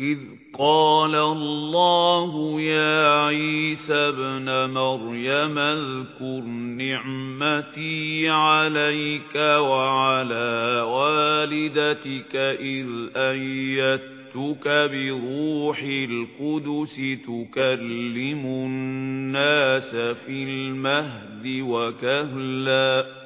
إِذْ قَالَ اللَّهُ يَا عِيسَى ابْنَ مَرْيَمَ اذْكُرْ نِعْمَتِي عَلَيْكَ وَعَلَى وَالِدَتِكَ إِذْ أَيَّدتُّكَ بِرُوحِ الْقُدُسِ تُكَلِّمُ النَّاسَ فِي الْمَهْدِ وَكَهْلًا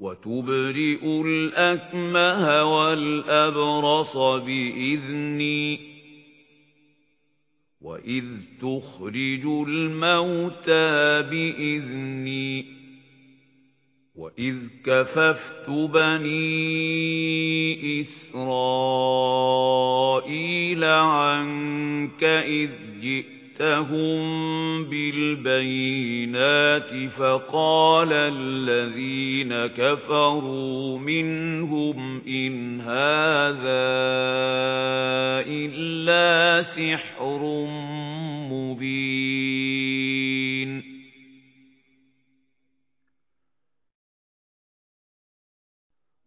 وَتُبْرِئُ الْأَكْمَهَ وَالْأَبْرَصَ بِإِذْنِي وَإِذْ تُخْرِجُ الْمَوْتَى بِإِذْنِي وَإِذْ كَفَفْتُ بَنِي إِسْرَائِيلَ عَنكَ إِذْ جِئْتَ جِئْتَهُم بِالْبَيِّنَاتِ فَقَالَ الَّذِينَ كَفَرُوا مِنْهُمْ إِنْ هَذَا إِلَّا سِحْرٌ مُبِينٌ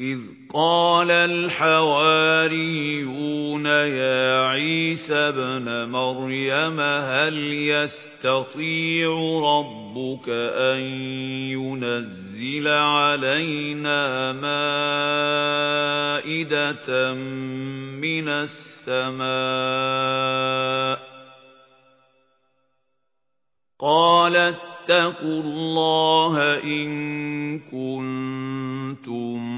إِذْ قَالَ الْحَوَارِيُّونَ يَا عِيسَى ابْنَ مَرْيَمَ هَلْ يَسْتَطِيعُ رَبُّكَ أَن يُنَزِّلَ عَلَيْنَا مَائِدَةً مِنَ السَّمَاءِ؟ قَالَ اتَّقُوا اللَّهَ إِن كُنتُم